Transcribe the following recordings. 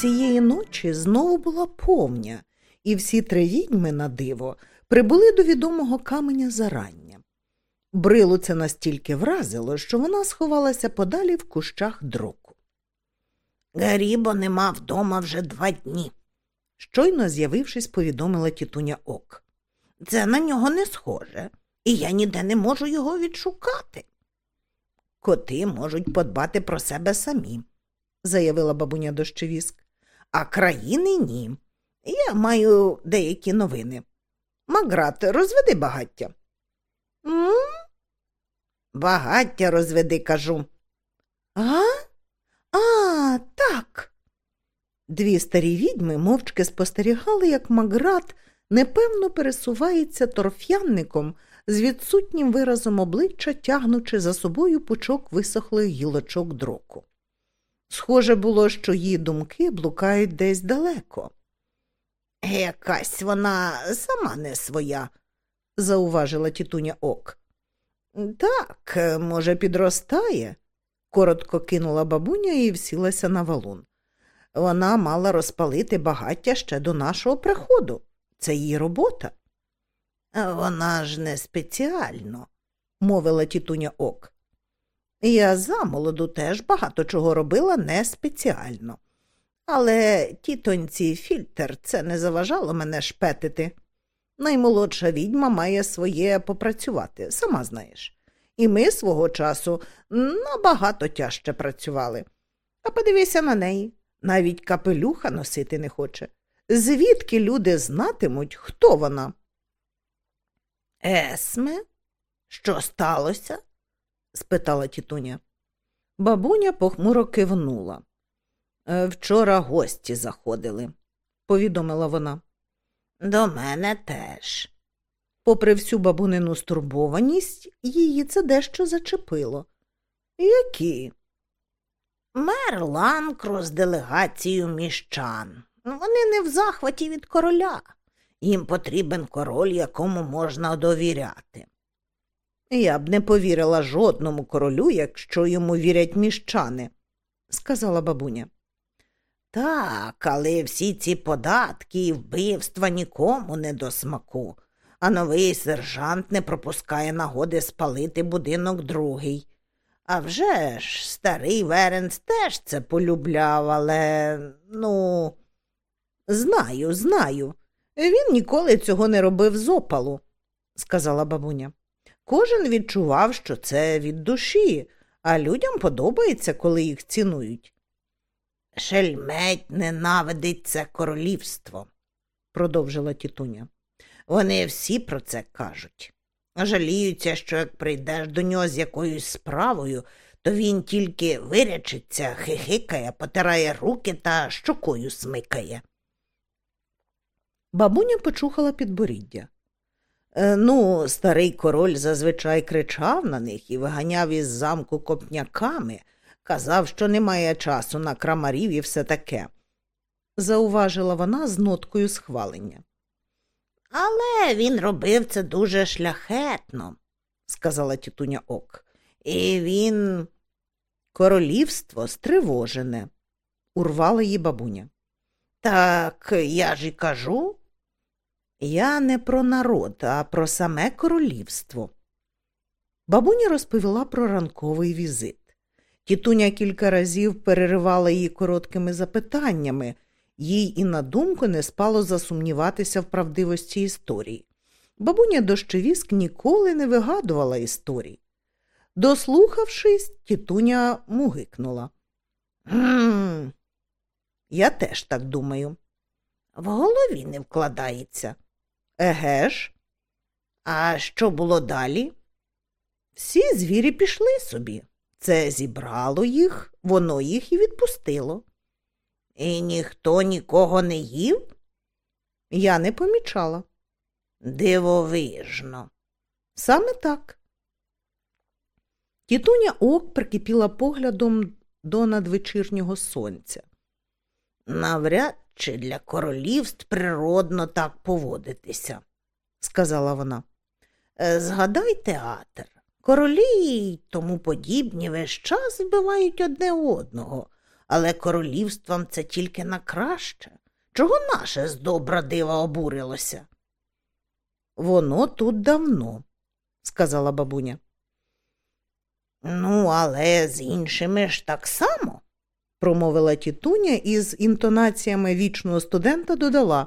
Цієї ночі знову була повня, і всі три відьми на диво прибули до відомого каменя зарання. Брилу це настільки вразило, що вона сховалася подалі в кущах дроку. Гарібо нема вдома вже два дні. Щойно з'явившись, повідомила тітуня Ок. Це на нього не схоже, і я ніде не можу його відшукати. Коти можуть подбати про себе самі, заявила бабуня дощевіск, а країни ні. Я маю деякі новини. Маград, розведи багаття. М? Багаття розведи, кажу. А? А, так. Дві старі відьми мовчки спостерігали, як Маград непевно пересувається торф'янником з відсутнім виразом обличчя, тягнучи за собою пучок висохлих гілочок дроку. Схоже було, що її думки блукають десь далеко. Якась вона сама не своя, зауважила тітуня Ок. Так, може, підростає, коротко кинула бабуня і всілася на валун. Вона мала розпалити багаття ще до нашого приходу. Це її робота. Вона ж не спеціально, мовила тітуня Ок. Я замолоду теж багато чого робила не спеціально. Але тітоньці фільтр це не заважало мене шпетити. Наймолодша відьма має своє попрацювати, сама знаєш. І ми свого часу набагато тяжче працювали. А подивися на неї, навіть капелюха носити не хоче. Звідки люди знатимуть, хто вона? Есме, що сталося? Спитала тітуня. Бабуня похмуро кивнула. «Е, вчора гості заходили, повідомила вона. До мене теж. Попри всю бабунину стурбованість, її це дещо зачепило. Які? Мер Ланкро з делегацією міщан. Вони не в захваті від короля. Їм потрібен король, якому можна довіряти. Я б не повірила жодному королю, якщо йому вірять міщани, сказала бабуня. Так, але всі ці податки і вбивства нікому не до смаку, а новий сержант не пропускає нагоди спалити будинок другий. А вже ж, старий Веренц теж це полюбляв, але, ну, знаю, знаю. Він ніколи цього не робив з опалу, сказала бабуня. Кожен відчував, що це від душі, а людям подобається, коли їх цінують. Шельметь ненавидить це королівство, продовжила тітуня. Вони всі про це кажуть. Жаліються, що як прийдеш до нього з якоюсь справою, то він тільки вирячиться, хихикає, потирає руки та щокою смикає. Бабуня почухала підборіддя. Е, ну, старий король зазвичай кричав на них і виганяв із замку копняками, казав, що немає часу на крамарів і все таке, зауважила вона з ноткою схвалення. Але він робив це дуже шляхетно, сказала тітуня Ок. І він королівство стривожене, урвала її бабуня. Так я ж і кажу. Я не про народ, а про саме королівство. Бабуня розповіла про ранковий візит. Тітуня кілька разів переривала її короткими запитаннями, їй і на думку не спало засумніватися в правдивості історії. Бабуня дощевіск ніколи не вигадувала історій. Дослухавшись, тітуня мугикнула. «Гм, Я теж так думаю. В голові не вкладається. Еге ж? А що було далі? Всі звірі пішли собі. Це зібрало їх, воно їх і відпустило. І ніхто нікого не їв? Я не помічала. Дивовижно. Саме так. Тітуня ок прикипіла поглядом до надвечірнього сонця. Навряд чи для королівств природно так поводитися, сказала вона. «Е, згадай театр. Королі й тому подібні весь час вбивають одне одного, але королівством це тільки на краще. Чого наше з добра дива обурилося? Воно тут давно, сказала бабуня. Ну, але з іншими ж так само, промовила тітуня і з інтонаціями вічного студента додала.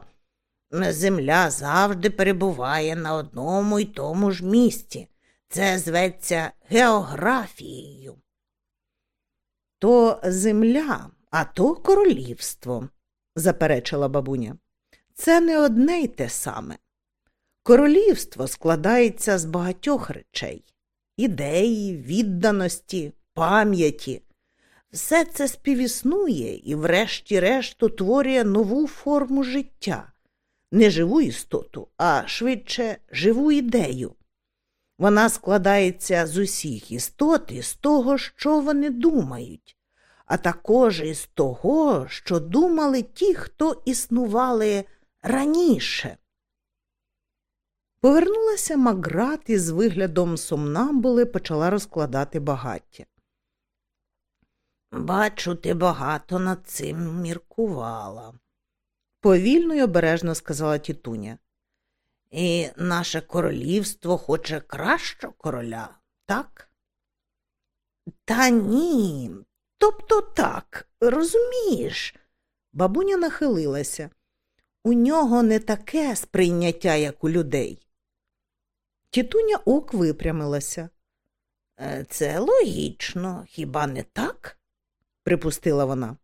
Земля завжди перебуває на одному й тому ж місці. Це зветься географією. То земля, а то королівство, заперечила бабуня. Це не одне й те саме. Королівство складається з багатьох речей ідеї, відданості, пам'яті. Все це співіснує і, врешті-решт, утворює нову форму життя, не живу істоту, а швидше живу ідею. Вона складається з усіх істот і з того, що вони думають, а також із того, що думали ті, хто існували раніше. Повернулася Маград і з виглядом сомнамбули почала розкладати багаття. Бачу, ти багато над цим міркувала, повільно й обережно сказала тітуня. І наше королівство хоче кращого короля, так? Та ні. Тобто так, розумієш, бабуня нахилилася. У нього не таке сприйняття, як у людей. Тітуня ок випрямилася. «Е, це логічно, хіба не так? Припустила вона.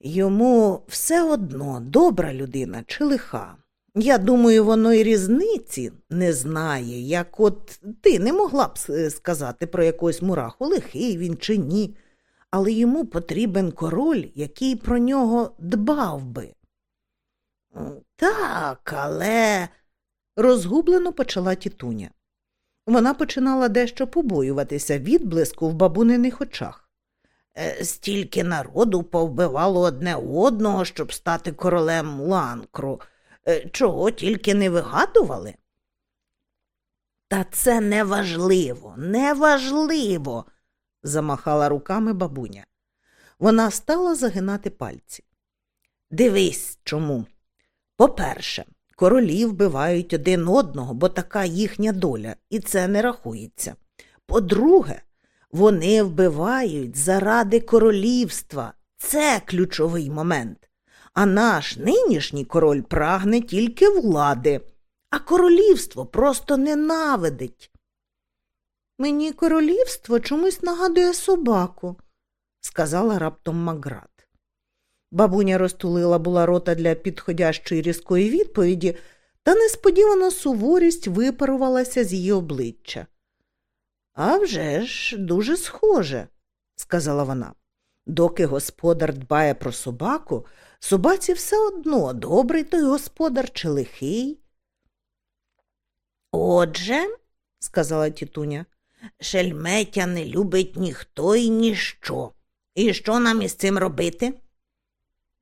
Йому все одно добра людина чи лиха. Я думаю, воно й різниці не знає, як от ти не могла б сказати про якогось мураху, лихий він чи ні, але йому потрібен король, який про нього дбав би. Так, але розгублено почала тітуня. Вона починала дещо побоюватися відблиску в бабуниних очах. Е, стільки народу повбивало одне одного, щоб стати королем ланкру. Е, чого тільки не вигадували? Та це неважливо, неважливо, замахала руками бабуня. Вона стала загинати пальці. Дивись чому. По-перше, королі вбивають один одного, бо така їхня доля, і це не рахується. По-друге, вони вбивають заради королівства. Це ключовий момент. А наш нинішній король прагне тільки влади, а королівство просто ненавидить. Мені королівство чомусь нагадує собаку, сказала раптом Маград. Бабуня розтулила була рота для підходящої різкої відповіді, та несподівано суворість випарувалася з її обличчя. «А вже ж, дуже схоже, сказала вона. Доки господар дбає про собаку, собаці все одно добрий той господар чи лихий. Отже, сказала тітуня, шельметя не любить ніхто і ніщо. І що нам із цим робити?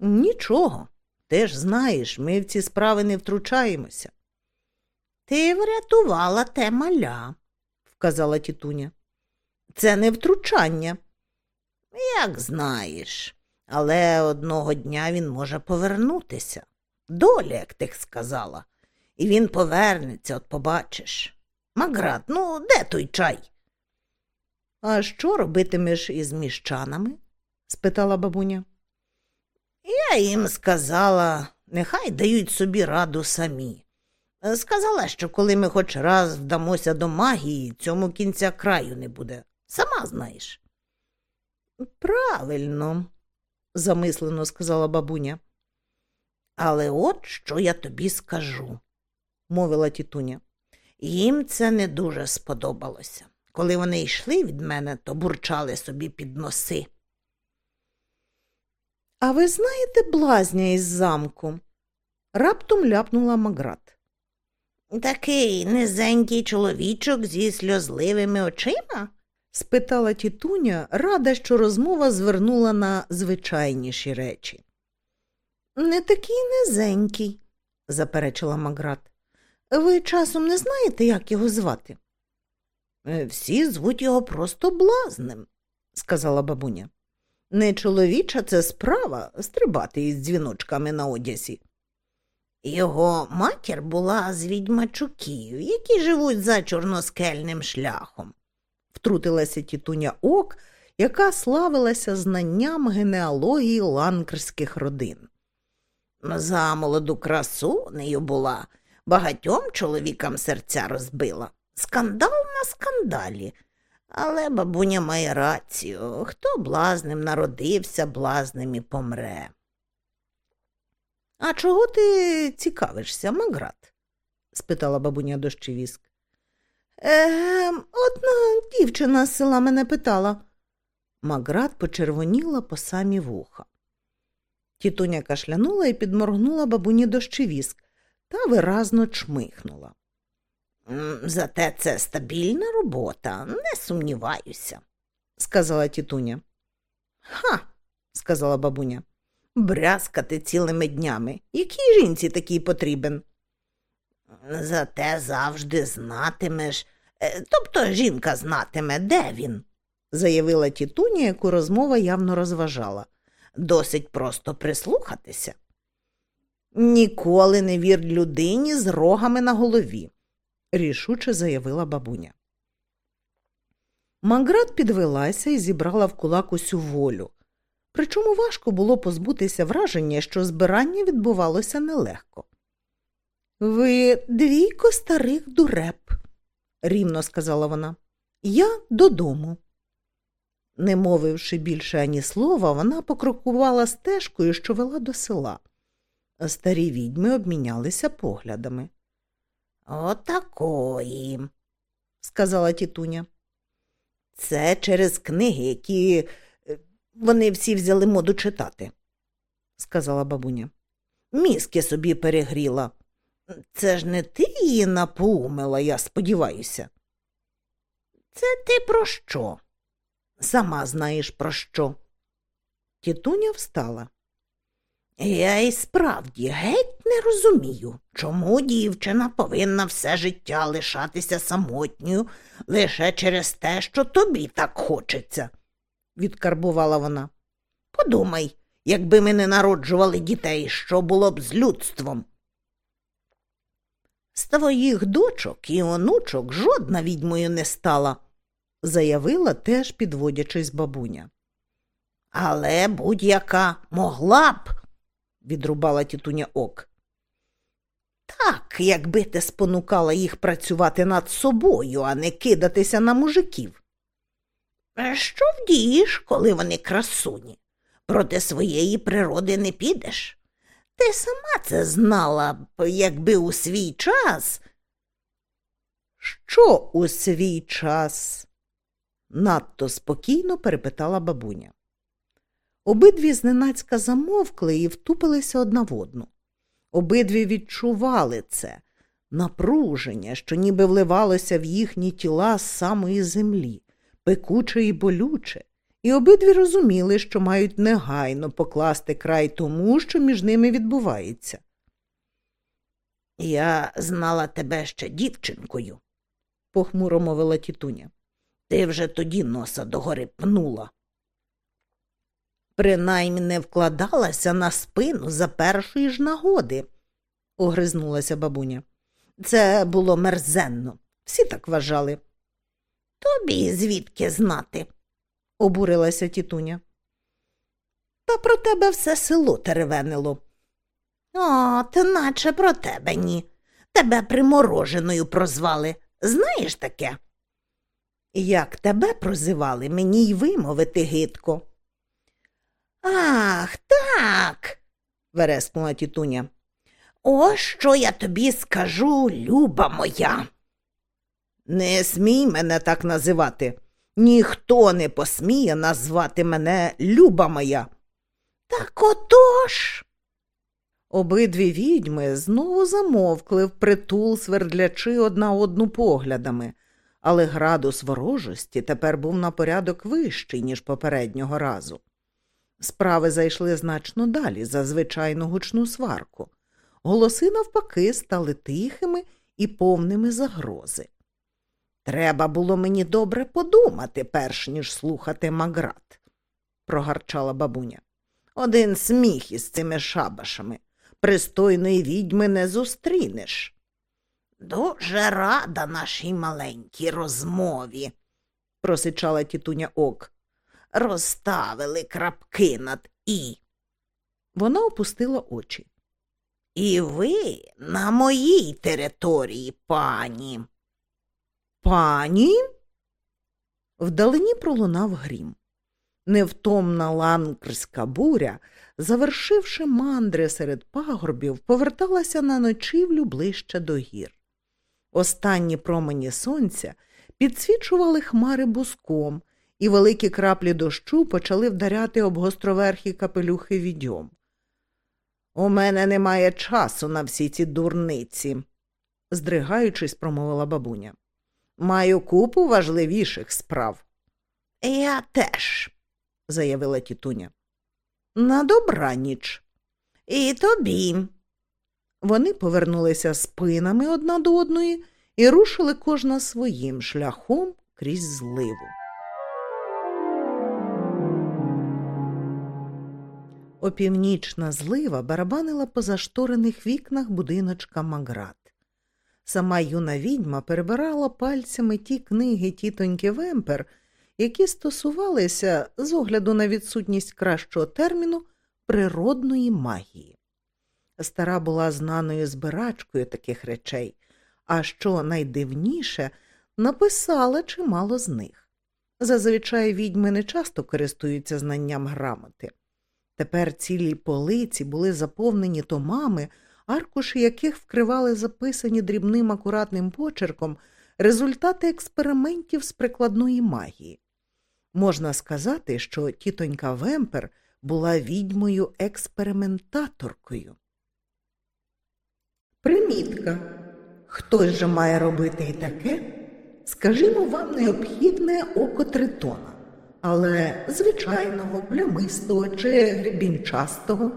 Нічого. Ти ж знаєш, ми в ці справи не втручаємося. Ти врятувала те маля, вказала тітуня. Це не втручання. Як знаєш, але одного дня він може повернутися. Доля, як ти сказала, і він повернеться, от побачиш. Маград, ну, де той чай? А що робитимеш із міщанами? спитала бабуня. Я їм сказала, нехай дають собі раду самі. Сказала, що коли ми хоч раз вдамося до магії, цьому кінця краю не буде. Сама знаєш. Правильно, замислено сказала бабуня. Але от що я тобі скажу, мовила тітуня. Їм це не дуже сподобалося. Коли вони йшли від мене, то бурчали собі під носи. А ви знаєте блазня із замку? раптом ляпнула Маград. Такий низенький чоловічок зі сльозливими очима? спитала тітуня, рада, що розмова звернула на звичайніші речі. Не такий низенький, заперечила Маград. Ви часом не знаєте, як його звати? Всі звуть його просто блазнем, сказала бабуня. Не чоловіча це справа стрибати із дзвіночками на одязі. Його матір була з відьмачуків, які живуть за чорноскельним шляхом, втрутилася тітуня ок, яка славилася знанням генеалогії ланкерських родин. За молоду красу нею була, багатьом чоловікам серця розбила. Скандал на скандалі. Але бабуня має рацію хто блазним народився, блазним і помре. А чого ти цікавишся, Маград? спитала бабуня дощевіск. Ем, одна дівчина з села мене питала. Маград почервоніла по самі вуха. Тітуня кашлянула і підморгнула бабуні дощевіск та виразно чмихнула. Зате це стабільна робота, не сумніваюся, сказала тітуня. Ха, сказала бабуня, брязкати цілими днями. Якій жінці такий потрібен? Зате завжди знатимеш, е, тобто жінка знатиме, де він, заявила тітуня, яку розмова явно розважала. Досить просто прислухатися. Ніколи не вір людині з рогами на голові рішуче заявила бабуня. Маград підвелася і зібрала в кулак усю волю. Причому важко було позбутися враження, що збирання відбувалося нелегко. Ви двійко старих дуреп, рівно сказала вона. Я додому. Не мовивши більше ані слова, вона покрокувала стежкою, що вела до села. Старі відьми обмінялися поглядами. Отакої, сказала тітуня. Це через книги, які вони всі взяли моду читати, сказала бабуня. Мізки собі перегріла. Це ж не ти її напоумила, я сподіваюся. Це ти про що? Сама знаєш, про що. Тітуня встала. Я і справді геть не розумію, чому дівчина повинна все життя лишатися самотньою лише через те, що тобі так хочеться, відкарбувала вона. Подумай, якби ми не народжували дітей, що було б з людством. З твоїх дочок і онучок жодна відьмою не стала, заявила, теж підводячись бабуня. Але будь-яка могла б відрубала тітуня ок. Так, якби ти спонукала їх працювати над собою, а не кидатися на мужиків. Що вдієш, коли вони красуні? Проти своєї природи не підеш? Ти сама це знала б, якби у свій час. Що у свій час? надто спокійно перепитала бабуня. Обидві зненацька замовкли і втупилися одна в одну. Обидві відчували це напруження, що ніби вливалося в їхні тіла з самої землі, пекуче і болюче, і обидві розуміли, що мають негайно покласти край тому, що між ними відбувається. Я знала тебе ще дівчинкою, похмуро мовила тітуня. Ти вже тоді носа догори пнула принаймні не вкладалася на спину за першої ж нагоди, огризнулася бабуня. Це було мерзенно. Всі так вважали. Тобі звідки знати, обурилася тітуня. Та про тебе все село теревенило. От, наче про тебе ні. Тебе примороженою прозвали. Знаєш таке? Як тебе прозивали, мені й вимовити гидко. Ах, так, верескнула тітуня. Ось що я тобі скажу, люба моя. Не смій мене так називати. Ніхто не посміє назвати мене люба моя. Так отож. Обидві відьми знову замовкли впритул, свердлячи одна одну поглядами, але градус ворожості тепер був на порядок вищий, ніж попереднього разу. Справи зайшли значно далі за звичайну гучну сварку. Голоси, навпаки, стали тихими і повними загрози. Треба було мені добре подумати, перш ніж слухати Маград, прогарчала бабуня. Один сміх із цими шабашами. Пристойної відьми не зустрінеш. Дуже рада нашій маленькій розмові, просичала тітуня ок. Розставили крапки над і. Вона опустила очі. І ви на моїй території, пані. Пані? Вдалині пролунав грім. Невтомна ланкрська буря, завершивши мандри серед пагорбів, поверталася на ночівлю ближче до гір. Останні промені сонця підсвічували хмари буском, і великі краплі дощу почали вдаряти об гостроверхі капелюхи відьом. У мене немає часу на всі ці дурниці, здригаючись, промовила бабуня. Маю купу важливіших справ. Я теж, заявила тітуня. На добраніч. І тобі. Вони повернулися спинами одна до одної і рушили кожна своїм шляхом крізь зливу. Опівнічна злива барабанила по зашторених вікнах будиночка Маград. Сама юна відьма перебирала пальцями ті книги тітоньки Вемпер, які стосувалися, з огляду на відсутність кращого терміну, природної магії. Стара була знаною збирачкою таких речей, а що найдивніше, написала чимало з них. Зазвичай відьми не часто користуються знанням грамоти. Тепер цілі полиці були заповнені томами, аркуші яких вкривали записані дрібним акуратним почерком результати експериментів з прикладної магії. Можна сказати, що тітонька Вемпер була відьмою експериментаторкою. Примітка. Хтось же має робити і таке, скажімо, вам необхідне око тритона, але звичайного, плямистого чи гребінчастого.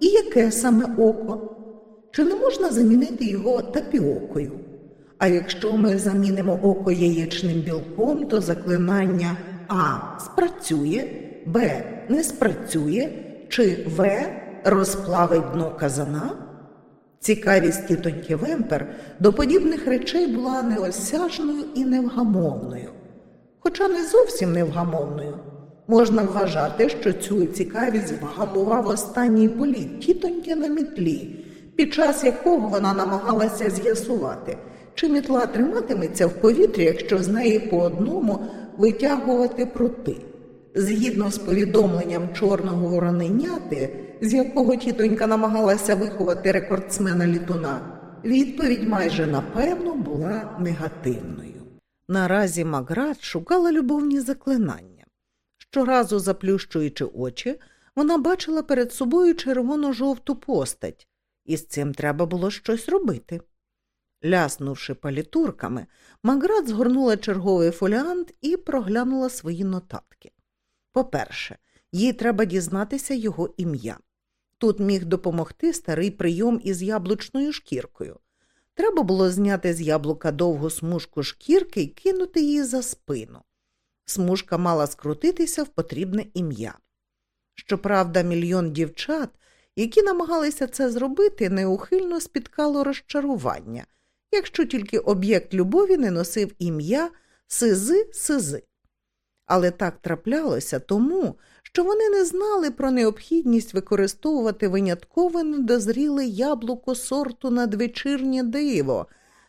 І яке саме око? Чи не можна замінити його тапіокою? А якщо ми замінимо око яєчним білком, то заклинання А спрацює, Б не спрацює, чи В розплавить дно казана? Цікавість тітоньки Вемпер до подібних речей була неосяжною і невгамовною, хоча не зовсім невгамовною. Можна вважати, що цю цікавість вгамував останній політ тітоньки на мітлі, під час якого вона намагалася з'ясувати, чи мітла триматиметься в повітрі, якщо з неї по одному витягувати прути. Згідно з повідомленням чорного вороненяти, з якого тітонька намагалася виховати рекордсмена літуна, відповідь майже напевно була негативною. Наразі Маград шукала любовні заклинання. Щоразу заплющуючи очі, вона бачила перед собою червоно-жовту постать, і з цим треба було щось робити. Ляснувши палітурками, Маград згорнула черговий фоліант і проглянула свої нотатки. По-перше, їй треба дізнатися його ім'я. Тут міг допомогти старий прийом із яблучною шкіркою. Треба було зняти з яблука довгу смужку шкірки і кинути її за спину. Смужка мала скрутитися в потрібне ім'я. Щоправда, мільйон дівчат, які намагалися це зробити, неухильно спіткало розчарування, якщо тільки об'єкт любові не носив ім'я Сизи Сизи. Але так траплялося тому, що вони не знали про необхідність використовувати винятково недозріле яблуко сорту надвечірнє диво,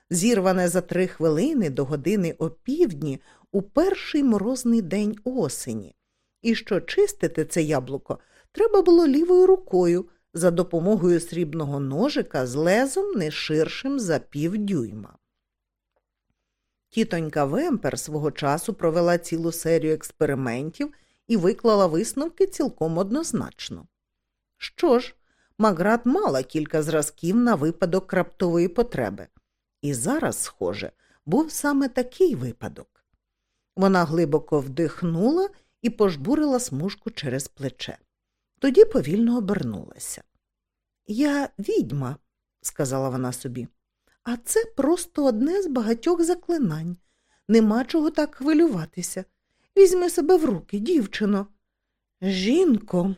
зірване за три хвилини до години опівдні у перший морозний день осені, і що чистити це яблуко треба було лівою рукою за допомогою срібного ножика з лезом не ширшим за півдюйма. Тітонька Вемпер свого часу провела цілу серію експериментів і виклала висновки цілком однозначно. Що ж, Маград мала кілька зразків на випадок краптової потреби, і зараз, схоже, був саме такий випадок. Вона глибоко вдихнула і пожбурила смужку через плече. Тоді повільно обернулася. Я відьма, сказала вона собі, а це просто одне з багатьох заклинань. Нема чого так хвилюватися. Візьми себе в руки, дівчино. Жінко.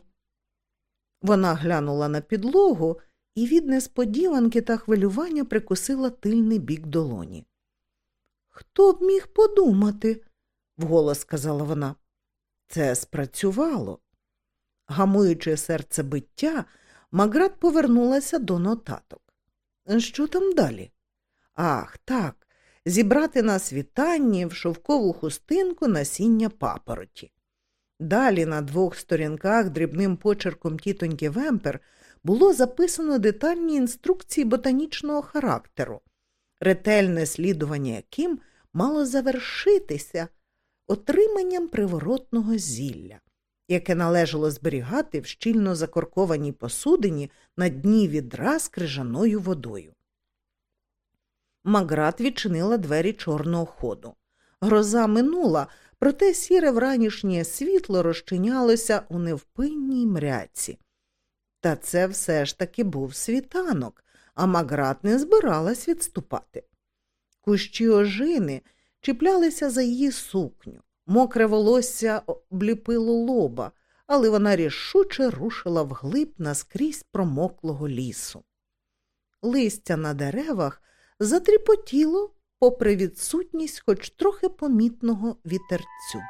Вона глянула на підлогу і від несподіванки та хвилювання прикусила тильний бік долоні. Хто б міг подумати? вголос сказала вона. Це спрацювало. Гамуючи серцебиття, Маград повернулася до нотаток. Що там далі? Ах, так, зібрати на світанні в шовкову хустинку насіння папороті. Далі на двох сторінках дрібним почерком тітоньки Вемпер було записано детальні інструкції ботанічного характеру, ретельне слідування яким мало завершитися отриманням приворотного зілля, яке належало зберігати в щільно закоркованій посудині на дні відра з крижаною водою. Маград відчинила двері чорного ходу. Гроза минула, проте сіре вранішнє світло розчинялося у невпинній мряці. Та це все ж таки був світанок, а Маград не збиралась відступати. Кущі ожини чіплялися за її сукню, мокре волосся обліпило лоба, але вона рішуче рушила вглиб наскрізь промоклого лісу. Листя на деревах затріпотіло попри відсутність хоч трохи помітного вітерцю.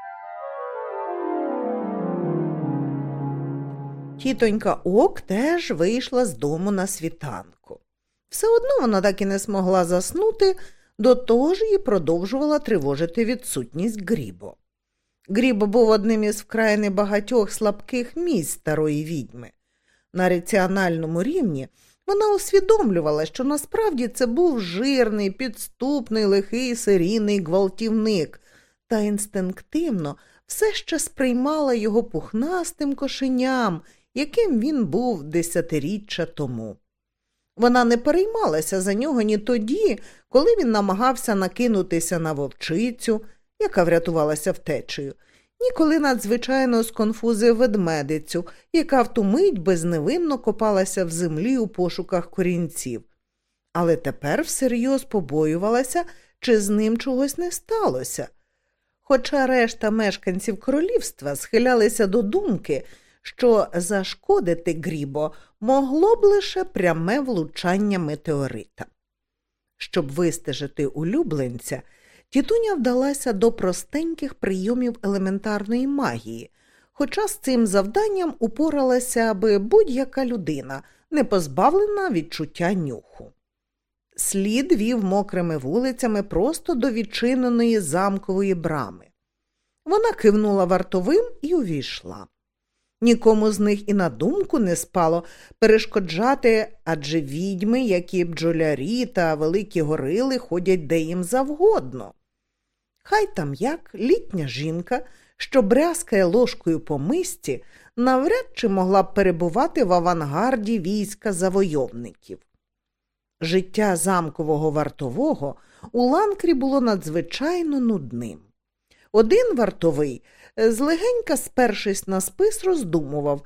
Тітонька Ок теж вийшла з дому на світанку. Все одно вона так і не змогла заснути, до того ж її продовжувала тривожити відсутність Грібо. Грібо був одним із вкрай небагатьох слабких місць старої відьми. На раціональному рівні вона усвідомлювала, що насправді це був жирний, підступний, лихий серійний гвалтівник, та інстинктивно все ще сприймала його пухнастим кошеням, яким він був десятиріччя тому. Вона не переймалася за нього ні тоді, коли він намагався накинутися на вовчицю, яка врятувалася втечею, ні коли надзвичайно сконфузив ведмедицю, яка в ту мить безневинно копалася в землі у пошуках корінців. Але тепер всерйоз побоювалася, чи з ним чогось не сталося. Хоча решта мешканців королівства схилялися до думки, що зашкодити Грібо могло б лише пряме влучання метеорита. Щоб вистежити улюбленця, Тітуня вдалася до простеньких прийомів елементарної магії, хоча з цим завданням упоралася би будь-яка людина, не позбавлена відчуття нюху. Слід вів мокрими вулицями просто до відчиненої замкової брами. Вона кивнула вартовим і увійшла. Нікому з них і на думку не спало перешкоджати адже відьми, які бджолярі та великі горили ходять де їм завгодно. Хай там як літня жінка, що брязкає ложкою по мисці, навряд чи могла б перебувати в авангарді війська завойовників. Життя замкового вартового у ланкрі було надзвичайно нудним. Один вартовий, злегенька спершись на спис, роздумував,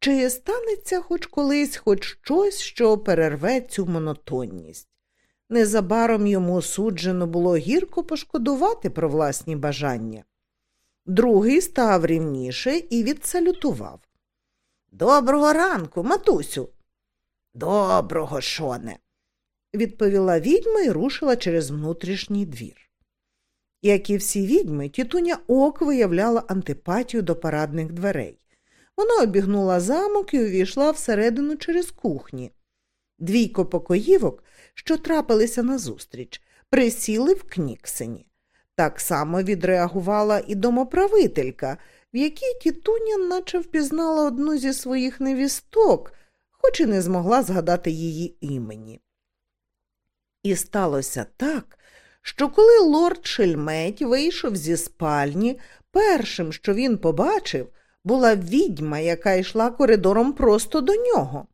чи станеться хоч колись хоч щось, що перерве цю монотонність. Незабаром йому суджено було гірко пошкодувати про власні бажання. Другий став рівніше і відсалютував. Доброго ранку, матусю. Доброго, шоне, відповіла відьма і рушила через внутрішній двір. Як і всі відьми, тітуня ок виявляла антипатію до парадних дверей. Вона обігнула замок і увійшла всередину через кухні. Двійко покоївок що трапилися назустріч, присіли в кніксені. Так само відреагувала і домоправителька, в якій тітуня наче впізнала одну зі своїх невісток, хоч і не змогла згадати її імені. І сталося так, що коли лорд Шельметь вийшов зі спальні, першим, що він побачив, була відьма, яка йшла коридором просто до нього.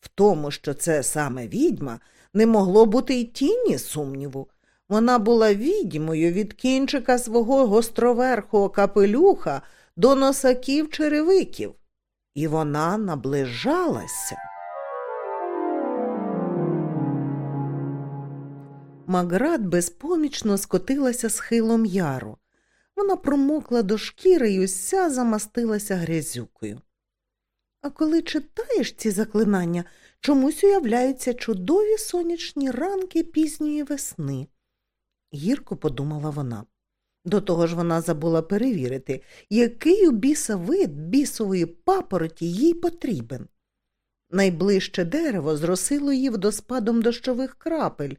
В тому, що це саме відьма, не могло бути й тіні сумніву. Вона була відьмою від кінчика свого гостроверхого капелюха до носаків черевиків, і вона наближалася. Маград безпомічно скотилася схилом яру. Вона промокла до шкіри і уся замастилася грязюкою. А коли читаєш ці заклинання, чомусь уявляються чудові сонячні ранки пізньої весни, гірко подумала вона. До того ж вона забула перевірити, який у біса вид бісової папороті їй потрібен. Найближче дерево зросило її водоспадом дощових крапель.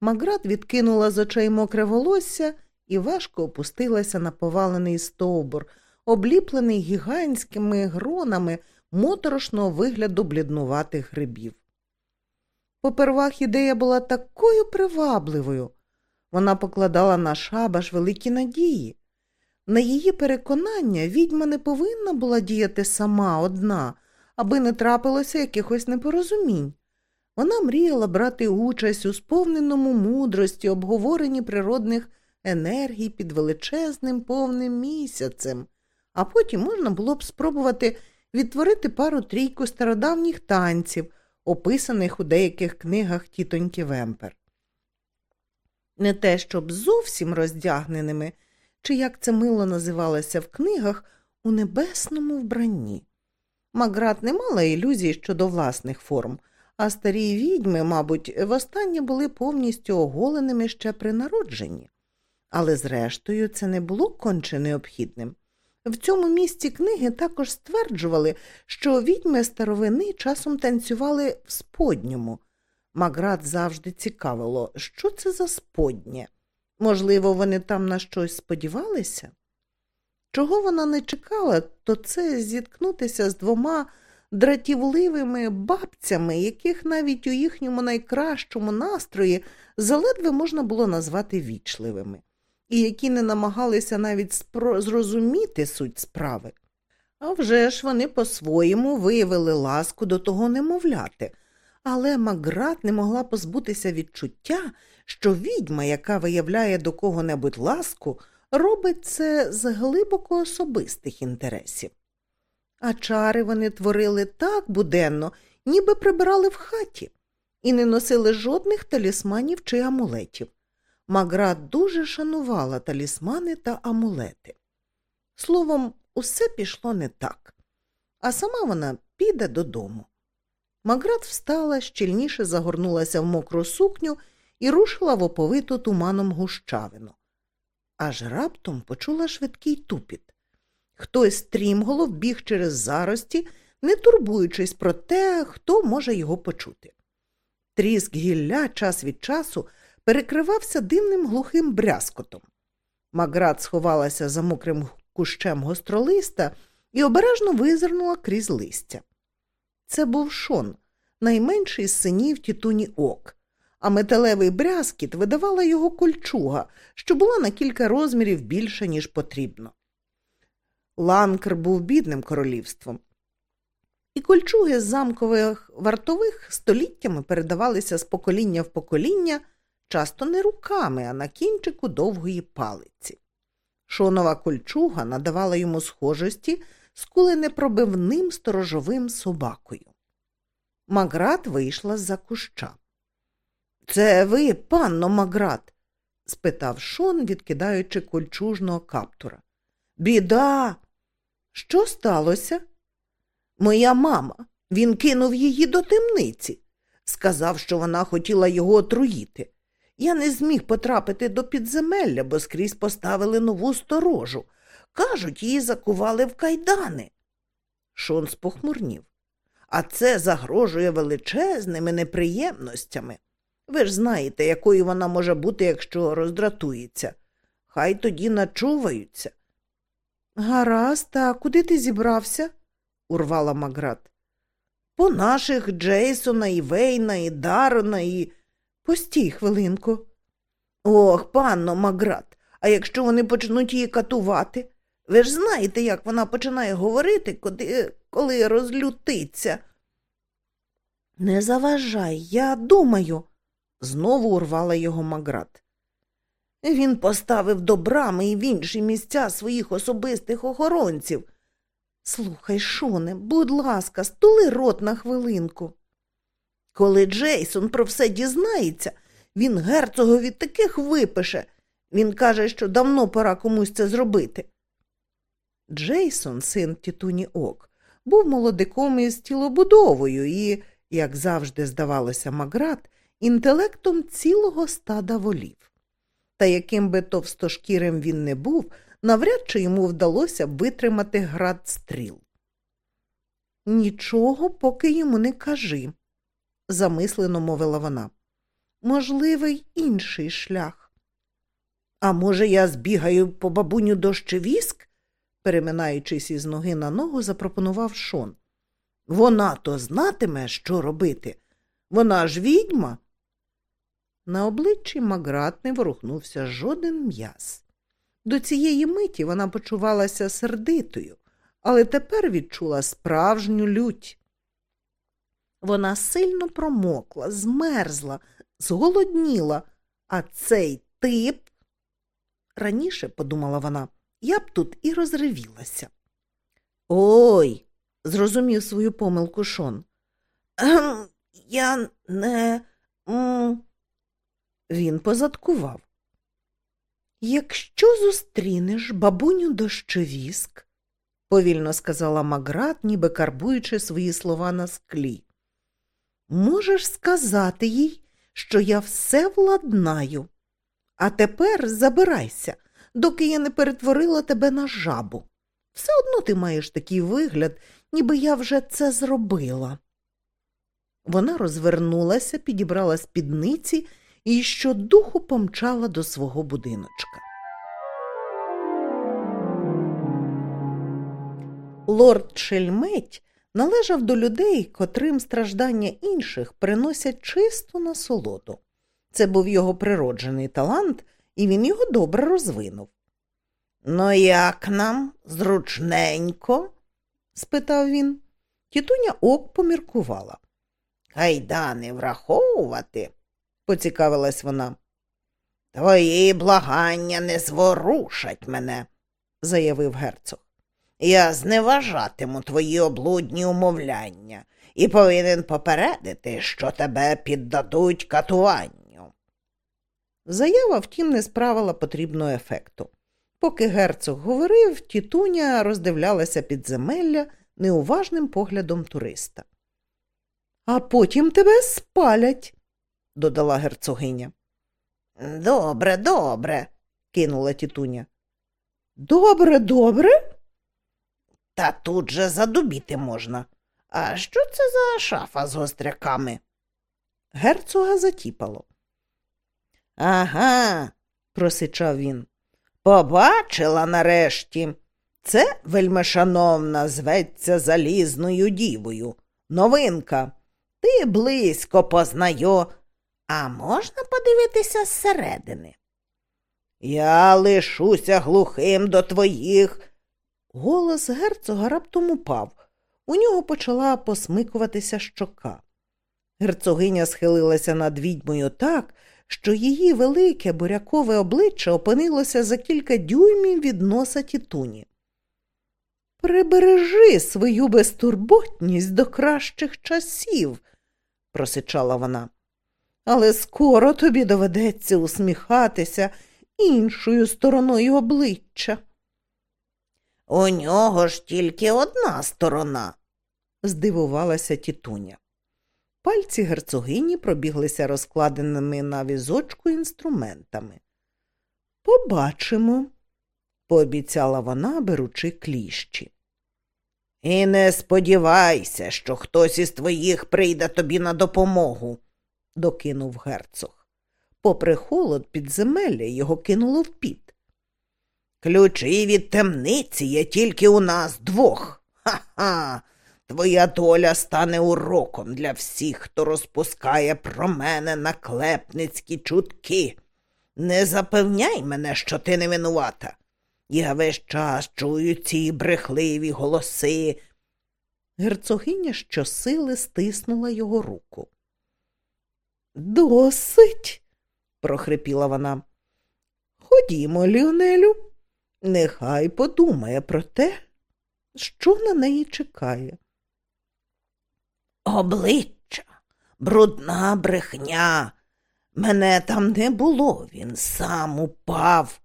Маград відкинула з очей мокре волосся і важко опустилася на повалений стовбур, обліплений гігантськими гронами моторошного вигляду бліднуватих грибів. Попервах ідея була такою привабливою. Вона покладала на шабаш великі надії. На її переконання відьма не повинна була діяти сама одна, аби не трапилося якихось непорозумінь. Вона мріяла брати участь у сповненому мудрості обговоренні природних енергій під величезним повним місяцем, а потім можна було б спробувати відтворити пару трійку стародавніх танців, описаних у деяких книгах тітоньки Вемпер. Не те, щоб зовсім роздягненими, чи як це мило називалося в книгах, у небесному вбранні. Маград не мала ілюзій щодо власних форм, а старі відьми, мабуть, востаннє були повністю оголеними ще при народженні. Але, зрештою, це не було конче необхідним. В цьому місці книги також стверджували, що відьми старовини часом танцювали в сподньому. Маград завжди цікавило, що це за споднє. Можливо, вони там на щось сподівалися? Чого вона не чекала, то це зіткнутися з двома дратівливими бабцями, яких навіть у їхньому найкращому настрої заледве можна було назвати вічливими і які не намагалися навіть зрозуміти суть справи. А вже ж вони по-своєму виявили ласку до того немовляти, але Маград не могла позбутися відчуття, що відьма, яка виявляє до кого-небудь ласку, робить це з глибоко особистих інтересів. А чари вони творили так буденно, ніби прибирали в хаті, і не носили жодних талісманів чи амулетів. Маград дуже шанувала талісмани та амулети. Словом, усе пішло не так, а сама вона піде додому. Маград встала, щільніше загорнулася в мокру сукню і рушила в оповиту туманом гущавину. Аж раптом почула швидкий тупіт. Хтось стрімголов біг через зарості, не турбуючись про те, хто може його почути. Тріск гілля час від часу перекривався дивним глухим брязкотом. Маград сховалася за мокрим кущем гостролиста і обережно визирнула крізь листя. Це був шон, найменший з синів тітуні ок, а металевий брязкіт видавала його кольчуга, що була на кілька розмірів більше, ніж потрібно. Ланкр був бідним королівством. І кольчуги з замкових вартових століттями передавалися з покоління в покоління часто не руками, а на кінчику довгої палиці. Шонова кольчуга надавала йому схожості з куленепробивним сторожовим собакою. Маград вийшла з за куща. Це ви, панно Маград? спитав Шон, відкидаючи кольчужного каптура. Біда. Що сталося? Моя мама. Він кинув її до темниці. Сказав, що вона хотіла його отруїти. Я не зміг потрапити до підземелля, бо скрізь поставили нову сторожу. Кажуть, її закували в кайдани. Шон спохмурнів. А це загрожує величезними неприємностями. Ви ж знаєте, якою вона може бути, якщо роздратується. Хай тоді начуваються. Гаразд, а куди ти зібрався? урвала Маград. По наших Джейсона і Вейна, і Дарона, і Постій хвилинку. Ох, панно Маград, а якщо вони почнуть її катувати? Ви ж знаєте, як вона починає говорити, коли, коли розлютиться. Не заважай, я думаю, знову урвала його Маград. Він поставив до брами і в інші місця своїх особистих охоронців. Слухай, Шоне, будь ласка, стули рот на хвилинку. Коли Джейсон про все дізнається, він герцогові таких випише. Він каже, що давно пора комусь це зробити. Джейсон, син тітуні Ок, був молодиком із тілобудовою і, як завжди здавалося, Маград, інтелектом цілого стада волів. Та яким би товстошкірим він не був, навряд чи йому вдалося витримати град стріл. Нічого, поки йому не кажи, замислено мовила вона. Можливий інший шлях. А може, я збігаю по бабуню дощевіск? переминаючись із ноги на ногу, запропонував Шон. Вона то знатиме, що робити. Вона ж відьма. На обличчі Маград не ворухнувся жоден м'яз. До цієї миті вона почувалася сердитою, але тепер відчула справжню лють. Вона сильно промокла, змерзла, зголодніла, а цей тип. Раніше, подумала вона, я б тут і розривілася. Ой, зрозумів свою помилку Шон. «Ем, я не. М...» Він позадкував. Якщо зустрінеш бабуню дощовіск, повільно сказала Маград, ніби карбуючи свої слова на склі, можеш сказати їй, що я все владнаю. А тепер забирайся, доки я не перетворила тебе на жабу. Все одно ти маєш такий вигляд, ніби я вже це зробила. Вона розвернулася, підібрала спідниці і щодуху помчала до свого будиночка. Лорд Шельметь належав до людей, котрим страждання інших приносять чисту насолоду. Це був його природжений талант, і він його добре розвинув. Ну, як нам зручненько? спитав він. Тітуня ок поміркувала. Гайда враховувати, поцікавилась вона. Твої благання не зворушать мене, заявив герцог. Я зневажатиму твої облудні умовляння і повинен попередити, що тебе піддадуть катуванню. Заява, втім, не справила потрібного ефекту. Поки герцог говорив, тітуня роздивлялася підземелля неуважним поглядом туриста. А потім тебе спалять, додала герцогиня. Добре, добре, кинула тітуня. Добре, добре? Та тут же задубіти можна. А що це за шафа з гостряками? Герцога затіпало. Ага, просичав він. Побачила нарешті. Це, вельмишановна, зветься залізною дівою. Новинка. Ти близько познайо. А можна подивитися зсередини? Я лишуся глухим до твоїх. Голос герцога раптом упав. У нього почала посмикуватися щока. Герцогиня схилилася над відьмою так, що її велике бурякове обличчя опинилося за кілька дюймів від носа тітуні. Прибережи свою безтурботність до кращих часів, просичала вона. Але скоро тобі доведеться усміхатися іншою стороною обличчя. У нього ж тільки одна сторона, здивувалася тітуня. Пальці герцогині пробіглися розкладеними на візочку інструментами. Побачимо, пообіцяла вона, беручи кліщі. І не сподівайся, що хтось із твоїх прийде тобі на допомогу, докинув герцог. Попри холод підземелля його кинуло в піт. Ключі від темниці є тільки у нас двох. Ха-ха. Твоя доля стане уроком для всіх, хто розпускає про мене наклепницькі чутки. Не запевняй мене, що ти не винувата. Я весь час чую ці брехливі голоси. Герцогиня щосили стиснула його руку. Досить, прохрипіла вона. Ходімо, Ліонелю, нехай подумає про те, що на неї чекає. Обличчя, брудна брехня. Мене там не було, він сам упав.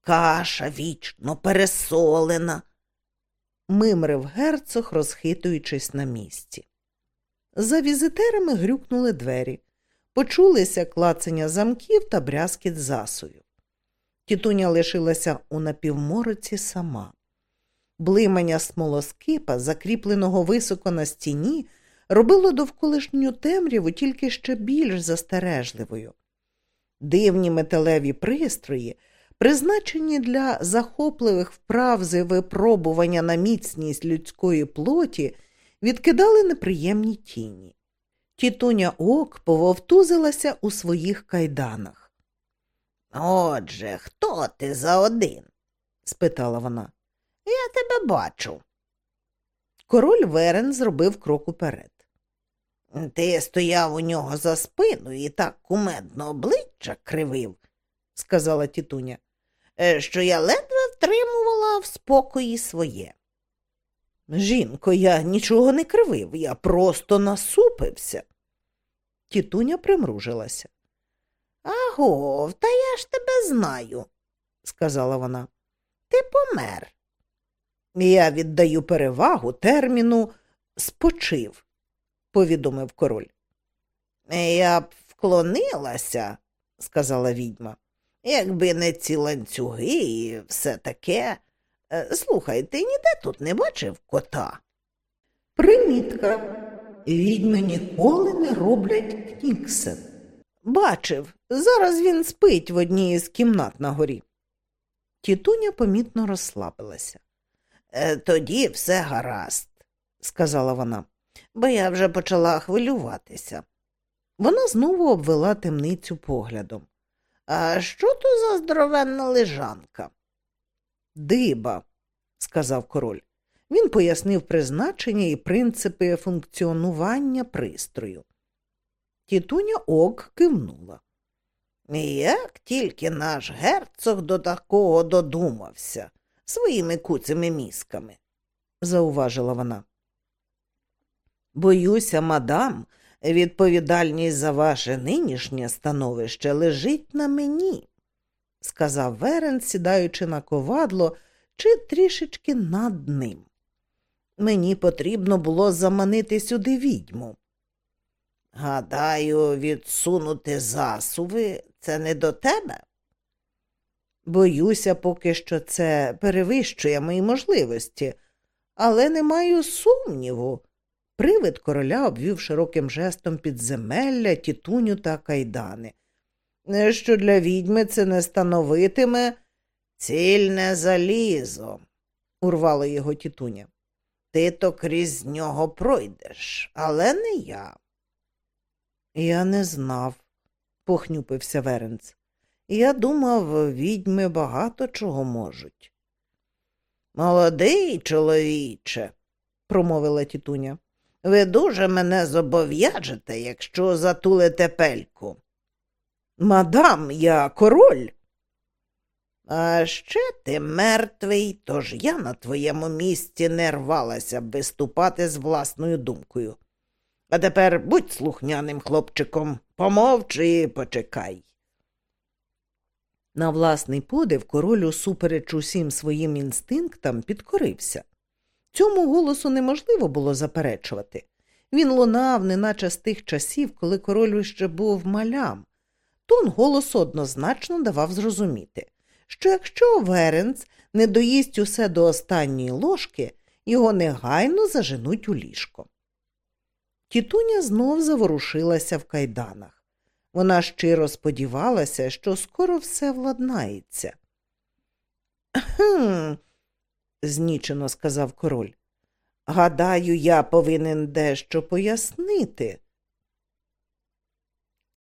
Каша вічно пересолена. Мимрив герцог, розхитуючись на місці. За візитерами грюкнули двері. Почулися клацання замків та брязкіт засувів. Тітуня лишилася у напівмороці сама. Блимання смолоскипа, закріпленого високо на стіні, робило довколишню темряву тільки ще більш застережливою. Дивні металеві пристрої, призначені для захопливих вправ з випробування на міцність людської плоті, відкидали неприємні тіні. Тітуня ок пововтузилася у своїх кайданах. Отже, хто ти за один? спитала вона. Я тебе бачу. Король Верен зробив крок уперед. Ти стояв у нього за спиною і так кумедно обличчя кривив, сказала тітуня, «е, що я ледве втримувала в спокої своє. Жінко, я нічого не кривив, я просто насупився. Тітуня примружилася. Агов, та я ж тебе знаю, сказала вона. Ти помер. Я віддаю перевагу терміну спочив, повідомив король. Я б вклонилася, сказала відьма, якби не ці ланцюги і все таке. Е, слухай, ти ніде тут не бачив кота? Примітка. Відьми ніколи не роблять кніксен. Бачив, зараз він спить в одній із кімнат на горі. Тітуня помітно розслабилася. «Е, Тоді все гаразд, сказала вона, бо я вже почала хвилюватися. Вона знову обвела темницю поглядом. А що то за здоровенна лежанка? Диба, сказав король. Він пояснив призначення і принципи функціонування пристрою. Тітуня ок кивнула. Як тільки наш герцог до такого додумався своїми куцими мізками, зауважила вона. Боюся, мадам, відповідальність за ваше нинішнє становище лежить на мені, сказав Верен, сідаючи на ковадло чи трішечки над ним. Мені потрібно було заманити сюди відьму. Гадаю, відсунути засуви це не до тебе? Боюся, поки що це перевищує мої можливості, але не маю сумніву. Привид короля обвів широким жестом підземелля, тітуню та кайдани. Що для відьми це не становитиме цільне залізо, урвала його тітуня. Ти то крізь нього пройдеш, але не я. Я не знав, похнюпився Веренц. Я думав, відьми багато чого можуть. Молодий чоловіче, промовила тітуня, ви дуже мене зобов'яжете, якщо затулите пельку. Мадам, я король. А ще ти мертвий, тож я на твоєму місці не рвалася б виступати з власною думкою. А тепер будь слухняним хлопчиком, помовчи і почекай. На власний подив король усупереч усім своїм інстинктам підкорився. Цьому голосу неможливо було заперечувати. Він лунав, неначе з тих часів, коли король ще був малям. Тон голосу однозначно давав зрозуміти, що якщо Веренц не доїсть усе до останньої ложки, його негайно заженуть у ліжко. Тітуня знов заворушилася в кайданах. Вона щиро сподівалася, що скоро все владнається. «Хм», – знічено сказав король. Гадаю, я повинен дещо пояснити.